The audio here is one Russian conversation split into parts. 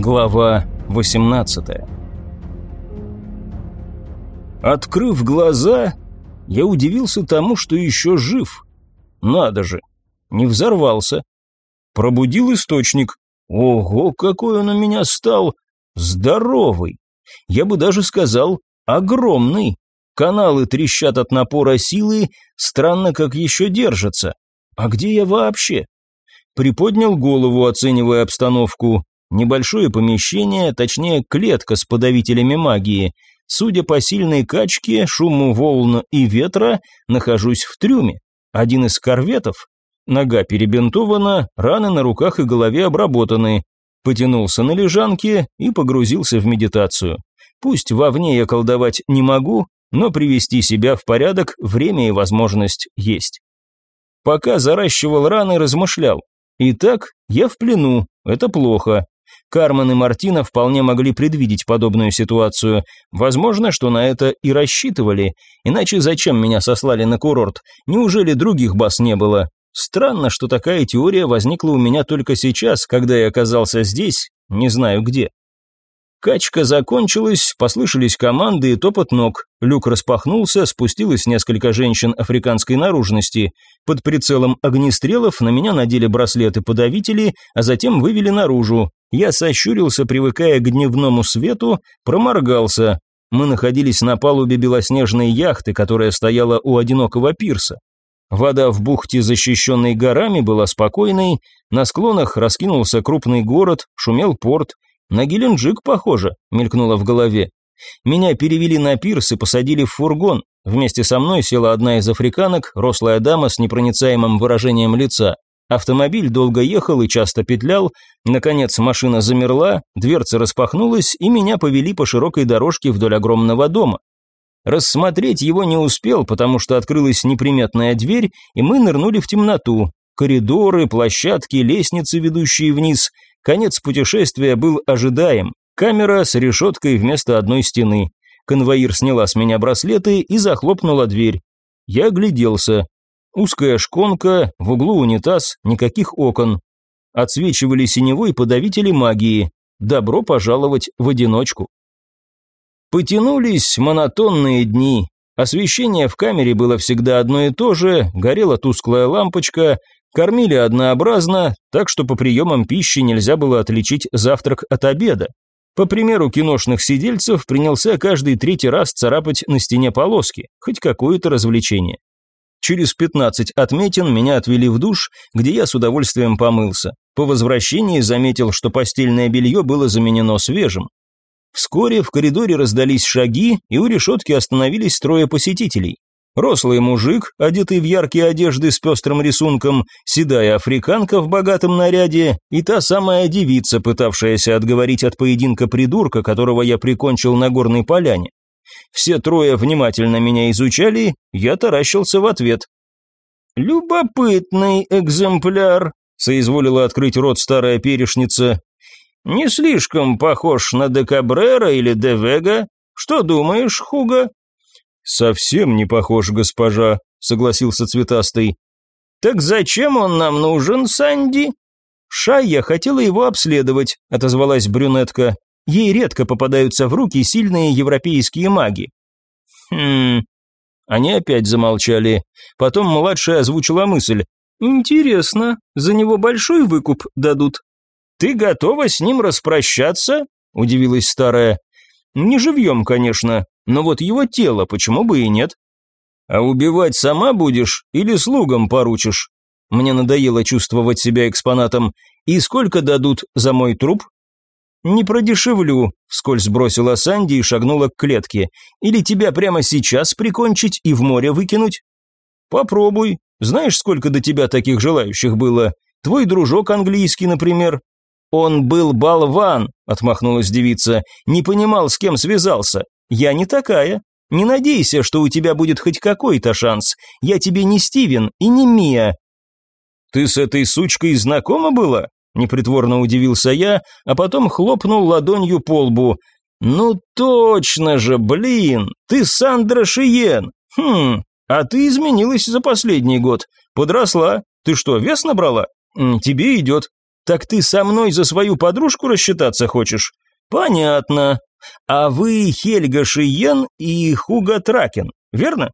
Глава 18 Открыв глаза, я удивился тому, что еще жив. Надо же, не взорвался. Пробудил источник. Ого, какой он у меня стал! Здоровый! Я бы даже сказал, огромный. Каналы трещат от напора силы, странно, как еще держатся. А где я вообще? Приподнял голову, оценивая обстановку. Небольшое помещение, точнее клетка с подавителями магии. Судя по сильной качке, шуму волн и ветра, нахожусь в трюме. Один из корветов. Нога перебинтована, раны на руках и голове обработаны. Потянулся на лежанке и погрузился в медитацию. Пусть вовне я колдовать не могу, но привести себя в порядок время и возможность есть. Пока заращивал раны, размышлял. Итак, я в плену, это плохо. Кармен и Мартина вполне могли предвидеть подобную ситуацию. Возможно, что на это и рассчитывали. Иначе зачем меня сослали на курорт? Неужели других баз не было? Странно, что такая теория возникла у меня только сейчас, когда я оказался здесь, не знаю где. Качка закончилась, послышались команды и топот ног. Люк распахнулся, спустилось несколько женщин африканской наружности. Под прицелом огнестрелов на меня надели браслеты-подавители, а затем вывели наружу. Я сощурился, привыкая к дневному свету, проморгался. Мы находились на палубе белоснежной яхты, которая стояла у одинокого пирса. Вода в бухте, защищенной горами, была спокойной, на склонах раскинулся крупный город, шумел порт, на Геленджик похоже, мелькнуло в голове. Меня перевели на пирс и посадили в фургон. Вместе со мной села одна из африканок, рослая дама с непроницаемым выражением лица. Автомобиль долго ехал и часто петлял. Наконец машина замерла, дверца распахнулась, и меня повели по широкой дорожке вдоль огромного дома. Рассмотреть его не успел, потому что открылась неприметная дверь, и мы нырнули в темноту. Коридоры, площадки, лестницы, ведущие вниз. Конец путешествия был ожидаем. Камера с решеткой вместо одной стены. Конвоир сняла с меня браслеты и захлопнула дверь. Я гляделся. Узкая шконка, в углу унитаз, никаких окон. Отсвечивали синевой подавители магии. Добро пожаловать в одиночку. Потянулись монотонные дни. Освещение в камере было всегда одно и то же, горела тусклая лампочка, кормили однообразно, так что по приемам пищи нельзя было отличить завтрак от обеда. По примеру киношных сидельцев принялся каждый третий раз царапать на стене полоски, хоть какое-то развлечение. Через 15 отметин меня отвели в душ, где я с удовольствием помылся. По возвращении заметил, что постельное белье было заменено свежим. Вскоре в коридоре раздались шаги, и у решетки остановились трое посетителей. Рослый мужик, одетый в яркие одежды с пестрым рисунком, седая африканка в богатом наряде и та самая девица, пытавшаяся отговорить от поединка придурка, которого я прикончил на горной поляне. Все трое внимательно меня изучали, я таращился в ответ. «Любопытный экземпляр», — соизволила открыть рот старая перешница. Не слишком похож на Декабрера или Девега. Что думаешь, Хуга? Совсем не похож, госпожа, согласился цветастый. Так зачем он нам нужен, Санди? Шайя хотела его обследовать, отозвалась брюнетка. Ей редко попадаются в руки сильные европейские маги. Хм. Они опять замолчали. Потом младшая озвучила мысль. Интересно, за него большой выкуп дадут? «Ты готова с ним распрощаться?» – удивилась старая. «Не живьем, конечно, но вот его тело, почему бы и нет?» «А убивать сама будешь или слугам поручишь?» Мне надоело чувствовать себя экспонатом. «И сколько дадут за мой труп?» «Не продешевлю», – вскользь бросила Санди и шагнула к клетке. «Или тебя прямо сейчас прикончить и в море выкинуть?» «Попробуй. Знаешь, сколько до тебя таких желающих было? Твой дружок английский, например, «Он был болван», – отмахнулась девица, – «не понимал, с кем связался. Я не такая. Не надейся, что у тебя будет хоть какой-то шанс. Я тебе не Стивен и не Мия». «Ты с этой сучкой знакома была?» – непритворно удивился я, а потом хлопнул ладонью по лбу. «Ну точно же, блин, ты Сандра Шиен. Хм, а ты изменилась за последний год. Подросла. Ты что, вес набрала? Тебе идет. Так ты со мной за свою подружку рассчитаться хочешь? Понятно. А вы Хельга Шиен и Хуга Тракен, верно?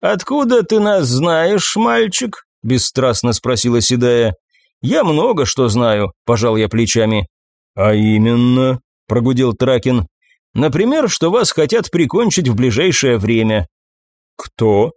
Откуда ты нас знаешь, мальчик? Бесстрастно спросила Седая. Я много что знаю, пожал я плечами. А именно, прогудел Тракен. Например, что вас хотят прикончить в ближайшее время. Кто?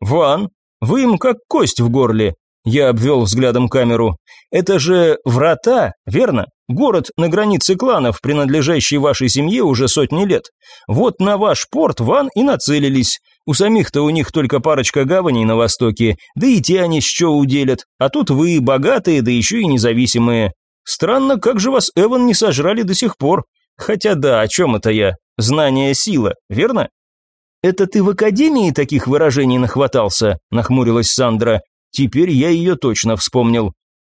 Ван. Вы им как кость в горле. Я обвел взглядом камеру. Это же врата, верно? Город на границе кланов, принадлежащий вашей семье уже сотни лет. Вот на ваш порт Ван и нацелились. У самих-то у них только парочка гаваней на востоке, да и те они что уделят. А тут вы богатые, да еще и независимые. Странно, как же вас Эван не сожрали до сих пор. Хотя да, о чем это я? Знание – сила, верно? «Это ты в академии таких выражений нахватался?» – нахмурилась Сандра. «Теперь я ее точно вспомнил.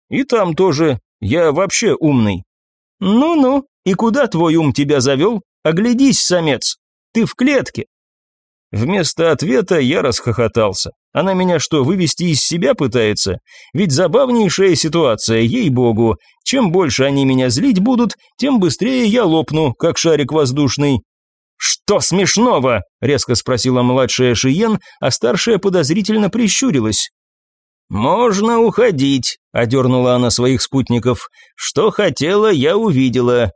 И там тоже. Я вообще умный». «Ну-ну, и куда твой ум тебя завел? Оглядись, самец. Ты в клетке». Вместо ответа я расхохотался. Она меня что, вывести из себя пытается? Ведь забавнейшая ситуация, ей-богу. Чем больше они меня злить будут, тем быстрее я лопну, как шарик воздушный. «Что смешного?» – резко спросила младшая Шиен, а старшая подозрительно прищурилась. «Можно уходить», – одернула она своих спутников. «Что хотела, я увидела».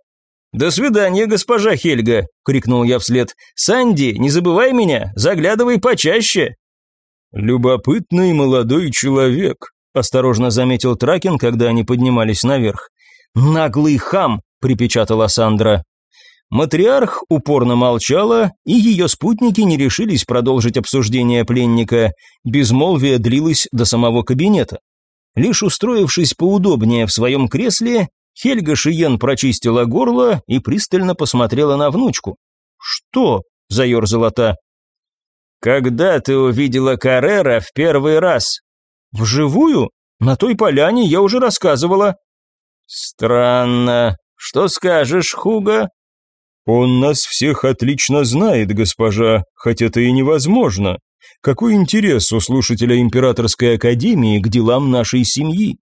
«До свидания, госпожа Хельга», – крикнул я вслед. «Санди, не забывай меня, заглядывай почаще». «Любопытный молодой человек», – осторожно заметил Тракен, когда они поднимались наверх. «Наглый хам», – припечатала Сандра. Матриарх упорно молчала, и ее спутники не решились продолжить обсуждение пленника. Безмолвие длилось до самого кабинета. Лишь устроившись поудобнее в своем кресле, Хельга Шиен прочистила горло и пристально посмотрела на внучку. «Что?» – заерзала та. «Когда ты увидела Каррера в первый раз?» «Вживую? На той поляне я уже рассказывала». «Странно. Что скажешь, Хуга?» «Он нас всех отлично знает, госпожа, хоть это и невозможно. Какой интерес у слушателя Императорской Академии к делам нашей семьи?»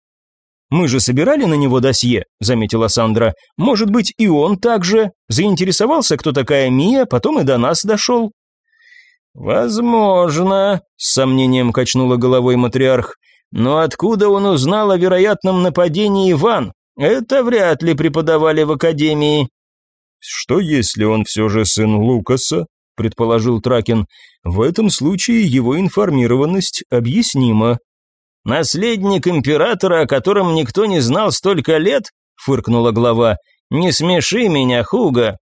«Мы же собирали на него досье», — заметила Сандра. «Может быть, и он также заинтересовался, кто такая Мия, потом и до нас дошел». «Возможно», — с сомнением качнула головой матриарх. «Но откуда он узнал о вероятном нападении Иван? Это вряд ли преподавали в Академии». «Что если он все же сын Лукаса?» – предположил Тракен. «В этом случае его информированность объяснима». «Наследник императора, о котором никто не знал столько лет?» – фыркнула глава. «Не смеши меня, Хуга».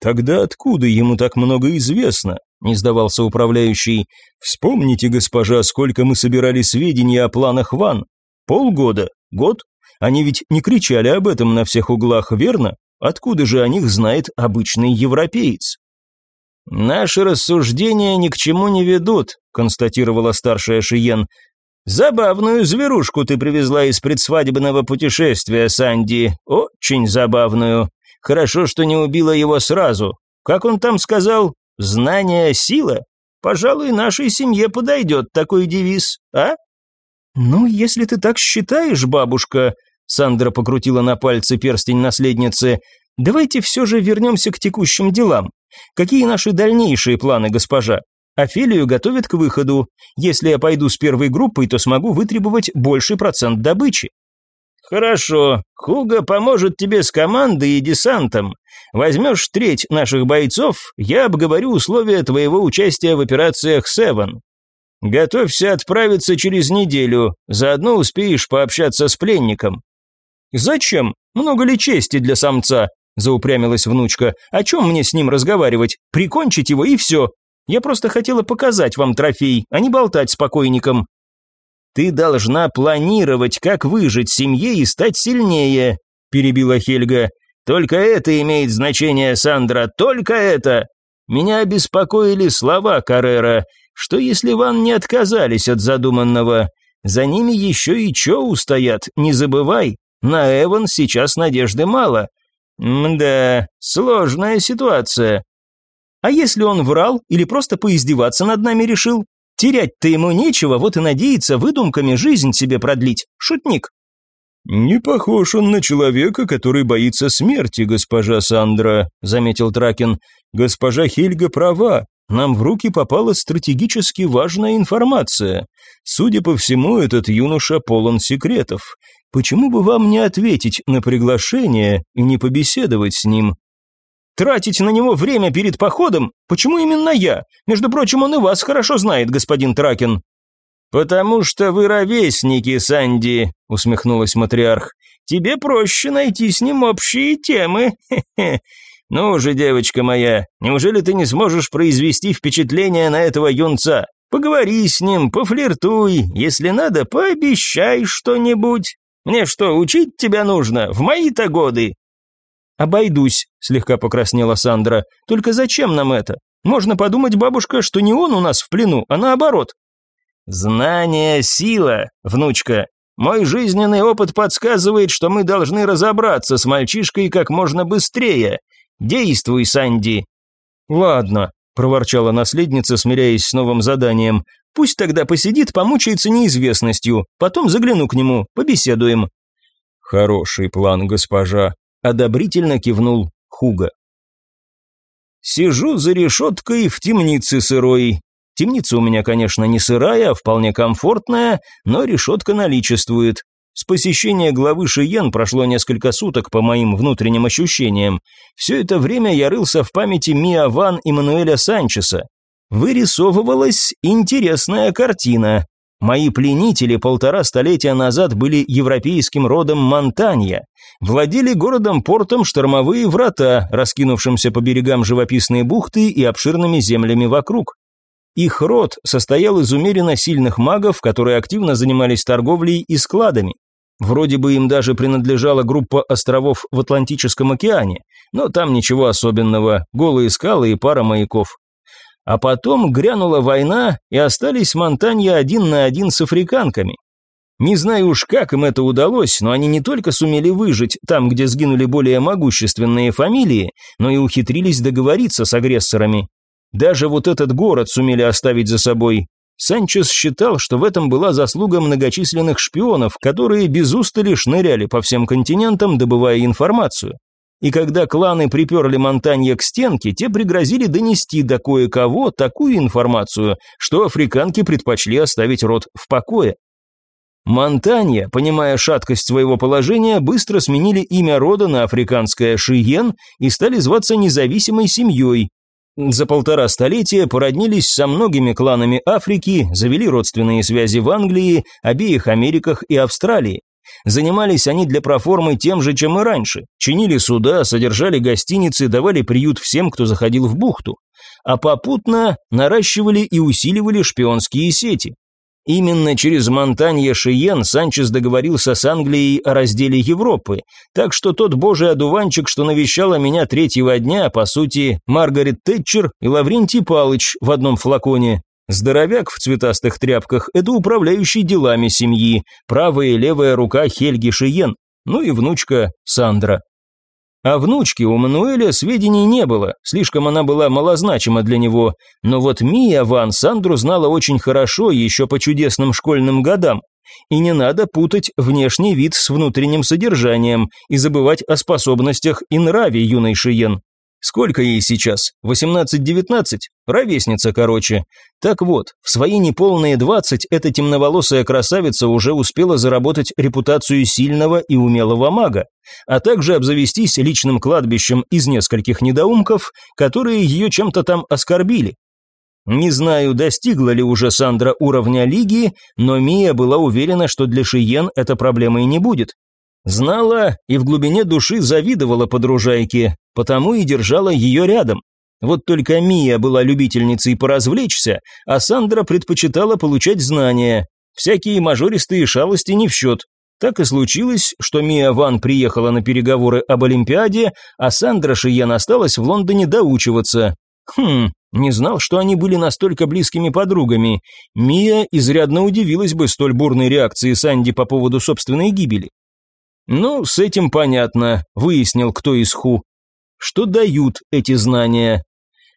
«Тогда откуда ему так много известно?» – не сдавался управляющий. «Вспомните, госпожа, сколько мы собирали сведений о планах Ван. Полгода? Год? Они ведь не кричали об этом на всех углах, верно? Откуда же о них знает обычный европеец? «Наши рассуждения ни к чему не ведут», – констатировала старшая Шиен. «Забавную зверушку ты привезла из предсвадебного путешествия, Санди. Очень забавную. Хорошо, что не убила его сразу. Как он там сказал? Знание – сила. Пожалуй, нашей семье подойдет такой девиз, а?» «Ну, если ты так считаешь, бабушка», Сандра покрутила на пальце перстень наследницы. «Давайте все же вернемся к текущим делам. Какие наши дальнейшие планы, госпожа? Офелию готовят к выходу. Если я пойду с первой группой, то смогу вытребовать больший процент добычи». «Хорошо. Хуга поможет тебе с командой и десантом. Возьмешь треть наших бойцов, я обговорю условия твоего участия в операциях «Севен». Готовься отправиться через неделю, заодно успеешь пообщаться с пленником. «Зачем? Много ли чести для самца?» – заупрямилась внучка. «О чем мне с ним разговаривать? Прикончить его и все. Я просто хотела показать вам трофей, а не болтать с покойником». «Ты должна планировать, как выжить семье и стать сильнее», – перебила Хельга. «Только это имеет значение, Сандра, только это!» Меня обеспокоили слова Каррера. Что если Ван не отказались от задуманного? За ними еще и Чоу стоят, не забывай. На Эван сейчас надежды мало. Мда, сложная ситуация. А если он врал или просто поиздеваться над нами решил? Терять-то ему нечего, вот и надеется выдумками жизнь себе продлить. Шутник. «Не похож он на человека, который боится смерти, госпожа Сандра», — заметил Тракин. «Госпожа Хельга права. Нам в руки попала стратегически важная информация. Судя по всему, этот юноша полон секретов. Почему бы вам не ответить на приглашение и не побеседовать с ним?» «Тратить на него время перед походом? Почему именно я? Между прочим, он и вас хорошо знает, господин Тракин». «Потому что вы ровесники, Санди», — усмехнулась матриарх. «Тебе проще найти с ним общие темы. Ну же, девочка моя, неужели ты не сможешь произвести впечатление на этого юнца? Поговори с ним, пофлиртуй, если надо, пообещай что-нибудь. Мне что, учить тебя нужно? В мои-то годы». «Обойдусь», — слегка покраснела Сандра. «Только зачем нам это? Можно подумать, бабушка, что не он у нас в плену, а наоборот. «Знание – сила, внучка. Мой жизненный опыт подсказывает, что мы должны разобраться с мальчишкой как можно быстрее. Действуй, Санди». «Ладно», – проворчала наследница, смиряясь с новым заданием. «Пусть тогда посидит, помучается неизвестностью. Потом загляну к нему, побеседуем». «Хороший план, госпожа», – одобрительно кивнул Хуга. Сижу за решеткой в темнице сырой, Темница у меня, конечно, не сырая, а вполне комфортная, но решетка наличествует. С посещения главы Шиен прошло несколько суток по моим внутренним ощущениям. Все это время я рылся в памяти Миа Ван и Мануэля Санчеса. Вырисовывалась интересная картина. Мои пленители полтора столетия назад были европейским родом Монтанья. Владели городом-портом штормовые врата, раскинувшимся по берегам живописной бухты и обширными землями вокруг. Их род состоял из умеренно сильных магов, которые активно занимались торговлей и складами. Вроде бы им даже принадлежала группа островов в Атлантическом океане, но там ничего особенного, голые скалы и пара маяков. А потом грянула война, и остались Монтанья один на один с африканками. Не знаю уж, как им это удалось, но они не только сумели выжить там, где сгинули более могущественные фамилии, но и ухитрились договориться с агрессорами. Даже вот этот город сумели оставить за собой. Санчес считал, что в этом была заслуга многочисленных шпионов, которые без устали шныряли по всем континентам, добывая информацию. И когда кланы приперли Монтанья к стенке, те пригрозили донести до кое-кого такую информацию, что африканки предпочли оставить род в покое. Монтанья, понимая шаткость своего положения, быстро сменили имя рода на африканское Шиен и стали зваться независимой семьей, за полтора столетия породнились со многими кланами Африки, завели родственные связи в Англии, обеих Америках и Австралии. Занимались они для проформы тем же, чем и раньше. Чинили суда, содержали гостиницы, давали приют всем, кто заходил в бухту. А попутно наращивали и усиливали шпионские сети. Именно через Монтанье Шиен Санчес договорился с Англией о разделе Европы, так что тот божий одуванчик, что навещала меня третьего дня, по сути, Маргарет Тэтчер и Лаврентий Палыч в одном флаконе. Здоровяк в цветастых тряпках – это управляющий делами семьи, правая и левая рука Хельги Шиен, ну и внучка Сандра. О внучке у Мануэля сведений не было, слишком она была малозначима для него, но вот Мия Ван Сандру знала очень хорошо еще по чудесным школьным годам. И не надо путать внешний вид с внутренним содержанием и забывать о способностях и нраве юной Шиен. Сколько ей сейчас? 18-19? Ровесница, короче. Так вот, в свои неполные 20 эта темноволосая красавица уже успела заработать репутацию сильного и умелого мага, а также обзавестись личным кладбищем из нескольких недоумков, которые ее чем-то там оскорбили. Не знаю, достигла ли уже Сандра уровня лиги, но Мия была уверена, что для Шиен эта проблема и не будет. Знала и в глубине души завидовала подружайке, потому и держала ее рядом. Вот только Мия была любительницей поразвлечься, а Сандра предпочитала получать знания. Всякие мажористые шалости не в счет. Так и случилось, что Мия Ван приехала на переговоры об Олимпиаде, а Сандра Шиен осталась в Лондоне доучиваться. Хм, не знал, что они были настолько близкими подругами. Мия изрядно удивилась бы столь бурной реакции Санди по поводу собственной гибели. Ну, с этим понятно, выяснил, кто из Ху. Что дают эти знания?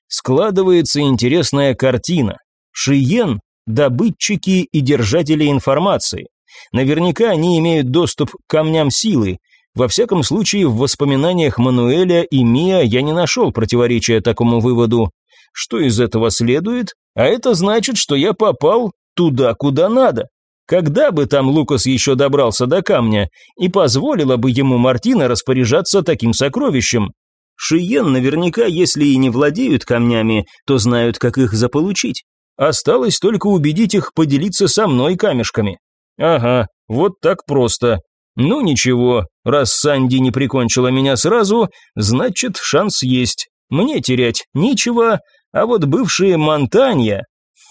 Складывается интересная картина. Шиен – добытчики и держатели информации. Наверняка они имеют доступ к камням силы. Во всяком случае, в воспоминаниях Мануэля и Мия я не нашел противоречия такому выводу. Что из этого следует? А это значит, что я попал туда, куда надо. Когда бы там Лукас еще добрался до камня и позволила бы ему Мартина распоряжаться таким сокровищем? Шиен наверняка, если и не владеют камнями, то знают, как их заполучить. Осталось только убедить их поделиться со мной камешками. Ага, вот так просто. Ну ничего, раз Санди не прикончила меня сразу, значит шанс есть. Мне терять нечего, а вот бывшие Монтанья...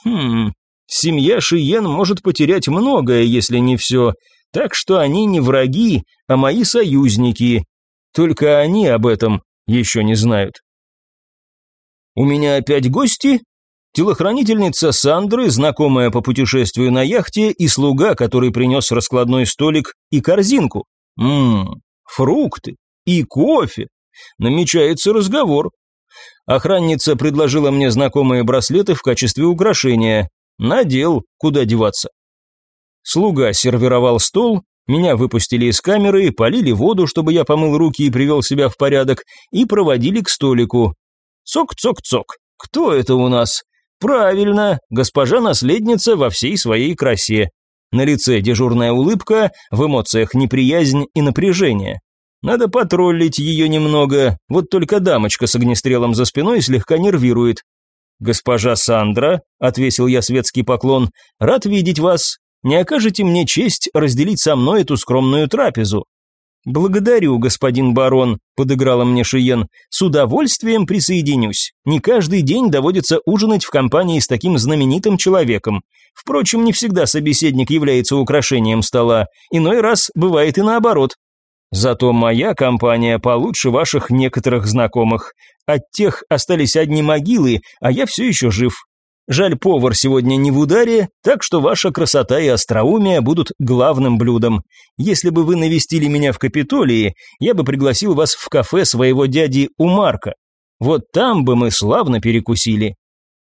Хм, семья Шиен может потерять многое, если не все, так что они не враги, а мои союзники. Только они об этом еще не знают. У меня опять гости? Телохранительница Сандры, знакомая по путешествию на яхте, и слуга, который принес раскладной столик и корзинку. Ммм, фрукты и кофе. Намечается разговор. Охранница предложила мне знакомые браслеты в качестве украшения. Надел, куда деваться. Слуга сервировал стол, меня выпустили из камеры, полили воду, чтобы я помыл руки и привел себя в порядок, и проводили к столику. Цок-цок-цок. Кто это у нас? Правильно, госпожа наследница во всей своей красе. На лице дежурная улыбка, в эмоциях неприязнь и напряжение. Надо потроллить ее немного, вот только дамочка с огнестрелом за спиной слегка нервирует. «Госпожа Сандра», — отвесил я светский поклон, — «рад видеть вас. Не окажете мне честь разделить со мной эту скромную трапезу?» «Благодарю, господин барон», – подыграла мне Шиен. «С удовольствием присоединюсь. Не каждый день доводится ужинать в компании с таким знаменитым человеком. Впрочем, не всегда собеседник является украшением стола. Иной раз бывает и наоборот. Зато моя компания получше ваших некоторых знакомых. От тех остались одни могилы, а я все еще жив. Жаль, повар сегодня не в ударе, так что ваша красота и остроумие будут главным блюдом. Если бы вы навестили меня в Капитолии, я бы пригласил вас в кафе своего дяди Умарка. Вот там бы мы славно перекусили.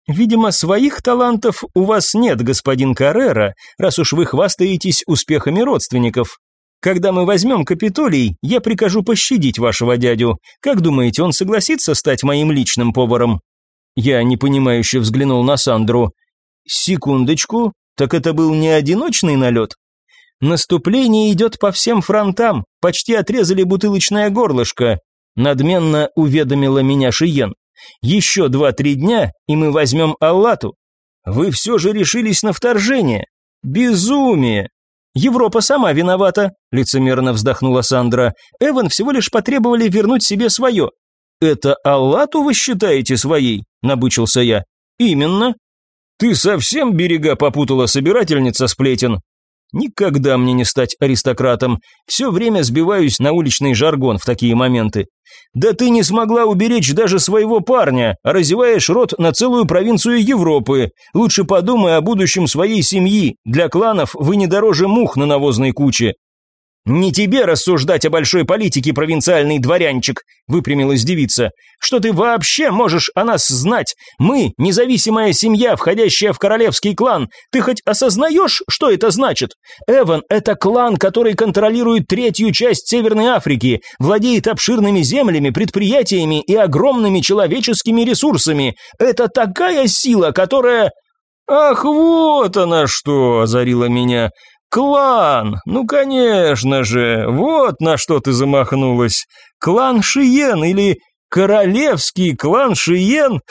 Видимо, своих талантов у вас нет, господин Каррера, раз уж вы хвастаетесь успехами родственников. Когда мы возьмем Капитолий, я прикажу пощадить вашего дядю. Как думаете, он согласится стать моим личным поваром? Я непонимающе взглянул на Сандру. «Секундочку, так это был не одиночный налет?» «Наступление идет по всем фронтам, почти отрезали бутылочное горлышко», надменно уведомила меня Шиен. «Еще два-три дня, и мы возьмем Аллату. Вы все же решились на вторжение. Безумие!» «Европа сама виновата», – лицемерно вздохнула Сандра. «Эван всего лишь потребовали вернуть себе свое. «Это Аллату вы считаете своей?» – набычился я. «Именно». «Ты совсем берега попутала, собирательница сплетен?» «Никогда мне не стать аристократом. Все время сбиваюсь на уличный жаргон в такие моменты. Да ты не смогла уберечь даже своего парня, а разеваешь рот на целую провинцию Европы. Лучше подумай о будущем своей семьи. Для кланов вы не дороже мух на навозной куче. «Не тебе рассуждать о большой политике, провинциальный дворянчик», – выпрямилась девица. «Что ты вообще можешь о нас знать? Мы – независимая семья, входящая в королевский клан. Ты хоть осознаешь, что это значит? Эван – это клан, который контролирует третью часть Северной Африки, владеет обширными землями, предприятиями и огромными человеческими ресурсами. Это такая сила, которая...» «Ах, вот она что!» – озарила меня. «Клан! Ну, конечно же! Вот на что ты замахнулась! Клан Шиен или королевский клан Шиен?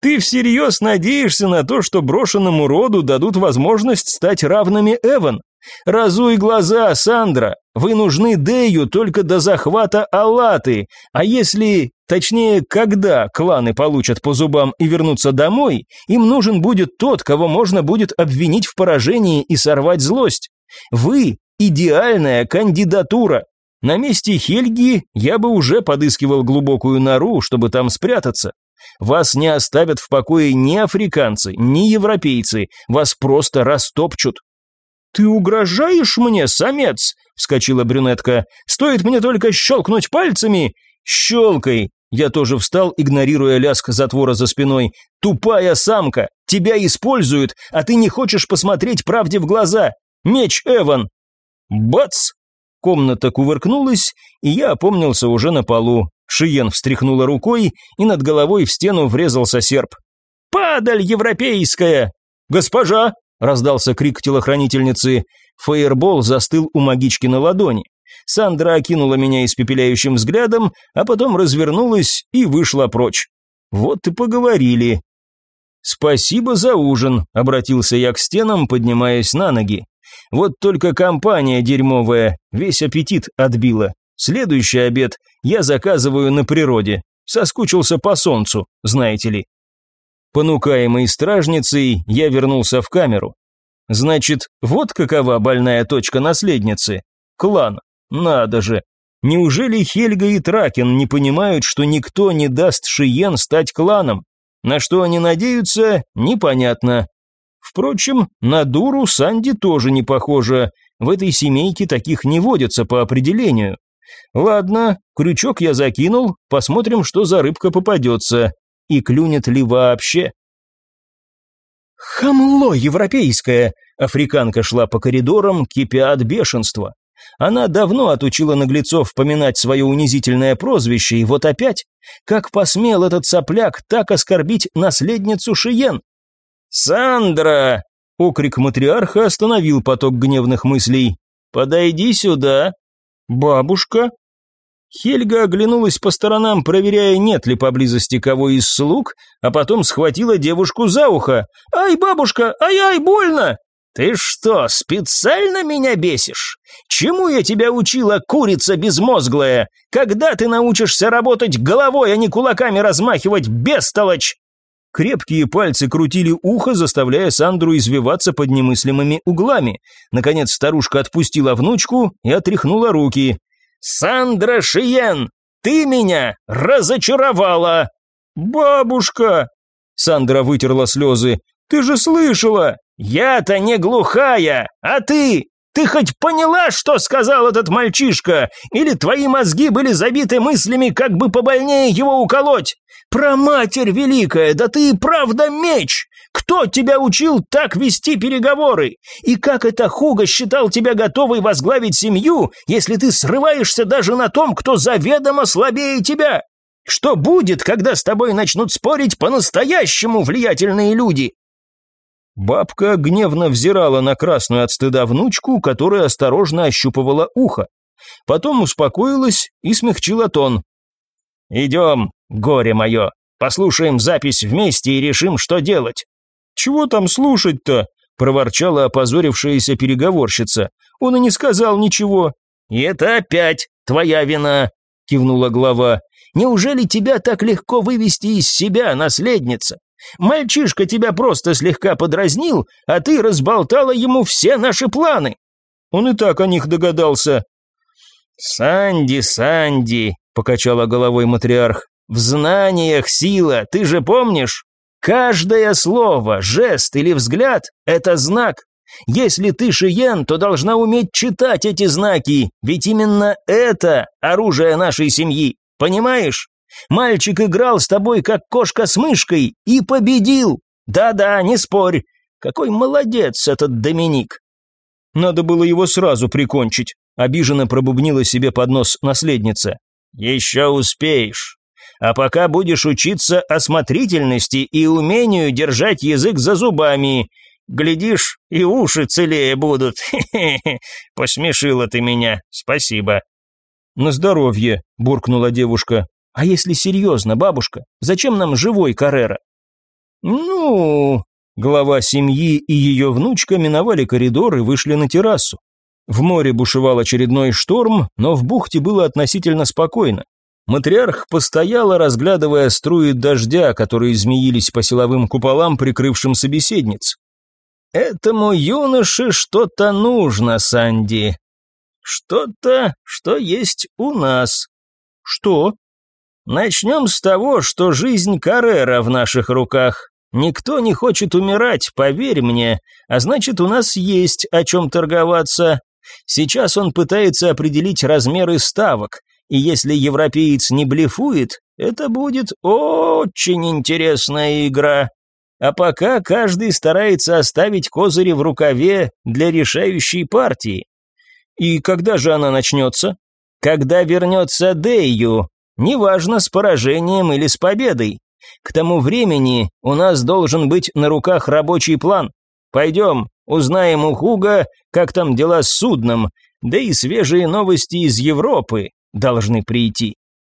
Ты всерьез надеешься на то, что брошенному роду дадут возможность стать равными Эван? Разуй глаза, Сандра. Вы нужны Дею только до захвата Аллаты. А если, точнее, когда кланы получат по зубам и вернутся домой, им нужен будет тот, кого можно будет обвинить в поражении и сорвать злость. Вы – идеальная кандидатура. На месте Хельги я бы уже подыскивал глубокую нору, чтобы там спрятаться. Вас не оставят в покое ни африканцы, ни европейцы, вас просто растопчут. «Ты угрожаешь мне, самец?» – вскочила брюнетка. «Стоит мне только щелкнуть пальцами?» «Щелкай!» Я тоже встал, игнорируя лязг затвора за спиной. «Тупая самка! Тебя используют, а ты не хочешь посмотреть правде в глаза! Меч Эван!» Бац! Комната кувыркнулась, и я опомнился уже на полу. Шиен встряхнула рукой, и над головой в стену врезался серп. «Падаль европейская!» «Госпожа!» – раздался крик телохранительницы. Фейербол застыл у магички на ладони. Сандра окинула меня испепеляющим взглядом, а потом развернулась и вышла прочь. Вот и поговорили. «Спасибо за ужин», – обратился я к стенам, поднимаясь на ноги. «Вот только компания дерьмовая, весь аппетит отбила. Следующий обед я заказываю на природе. Соскучился по солнцу, знаете ли». Понукаемый стражницей, я вернулся в камеру. Значит, вот какова больная точка наследницы. Клан. Надо же. Неужели Хельга и Тракен не понимают, что никто не даст Шиен стать кланом? На что они надеются, непонятно. Впрочем, на дуру Санди тоже не похожа. В этой семейке таких не водятся по определению. Ладно, крючок я закинул, посмотрим, что за рыбка попадется. И клюнет ли вообще. «Хамло европейское!» Африканка шла по коридорам, кипя от бешенства. Она давно отучила наглецов поминать свое унизительное прозвище, и вот опять, как посмел этот сопляк так оскорбить наследницу Шиен? «Сандра!» — окрик матриарха остановил поток гневных мыслей. «Подойди сюда!» «Бабушка?» Хельга оглянулась по сторонам, проверяя, нет ли поблизости кого из слуг, а потом схватила девушку за ухо. «Ай, бабушка! Ай-ай, больно!» «Ты что, специально меня бесишь? Чему я тебя учила, курица безмозглая? Когда ты научишься работать головой, а не кулаками размахивать, бестолочь?» Крепкие пальцы крутили ухо, заставляя Сандру извиваться под немыслимыми углами. Наконец старушка отпустила внучку и отряхнула руки. «Сандра Шиен, ты меня разочаровала!» «Бабушка!» Сандра вытерла слезы. «Ты же слышала! «Я-то не глухая, а ты? Ты хоть поняла, что сказал этот мальчишка? Или твои мозги были забиты мыслями, как бы побольнее его уколоть? Про матерь великая, да ты и правда меч! Кто тебя учил так вести переговоры? И как это Хуга считал тебя готовой возглавить семью, если ты срываешься даже на том, кто заведомо слабее тебя? Что будет, когда с тобой начнут спорить по-настоящему влиятельные люди? Бабка гневно взирала на красную от стыда внучку, которая осторожно ощупывала ухо. Потом успокоилась и смягчила тон. «Идем, горе мое, послушаем запись вместе и решим, что делать». «Чего там слушать-то?» – проворчала опозорившаяся переговорщица. «Он и не сказал ничего». «И это опять твоя вина», – кивнула глава. «Неужели тебя так легко вывести из себя, наследница? Мальчишка тебя просто слегка подразнил, а ты разболтала ему все наши планы. Он и так о них догадался. Санди, Санди, покачала головой матриарх. В знаниях сила, ты же помнишь? Каждое слово, жест или взгляд – это знак. Если ты Шиен, то должна уметь читать эти знаки, ведь именно это оружие нашей семьи, понимаешь? Мальчик играл с тобой, как кошка с мышкой, и победил. Да-да, не спорь. Какой молодец этот Доминик. Надо было его сразу прикончить. Обиженно пробубнила себе под нос наследница. Еще успеешь. А пока будешь учиться осмотрительности и умению держать язык за зубами. Глядишь, и уши целее будут. Хе-хе-хе. Посмешила ты меня. Спасибо. На здоровье, буркнула девушка. А если серьезно, бабушка, зачем нам живой Каррера? Ну, глава семьи и ее внучка миновали коридор и вышли на террасу. В море бушевал очередной шторм, но в бухте было относительно спокойно. Матриарх постояла, разглядывая струи дождя, которые змеились по силовым куполам, прикрывшим собеседниц. «Этому юноше что-то нужно, Санди. Что-то, что есть у нас». «Что?» Начнем с того, что жизнь Каррера в наших руках. Никто не хочет умирать, поверь мне, а значит, у нас есть о чем торговаться. Сейчас он пытается определить размеры ставок, и если европеец не блефует, это будет очень интересная игра. А пока каждый старается оставить козыри в рукаве для решающей партии. И когда же она начнется? Когда вернется Дэйю, неважно с поражением или с победой. К тому времени у нас должен быть на руках рабочий план. Пойдем, узнаем у Хуга, как там дела с судном, да и свежие новости из Европы должны прийти.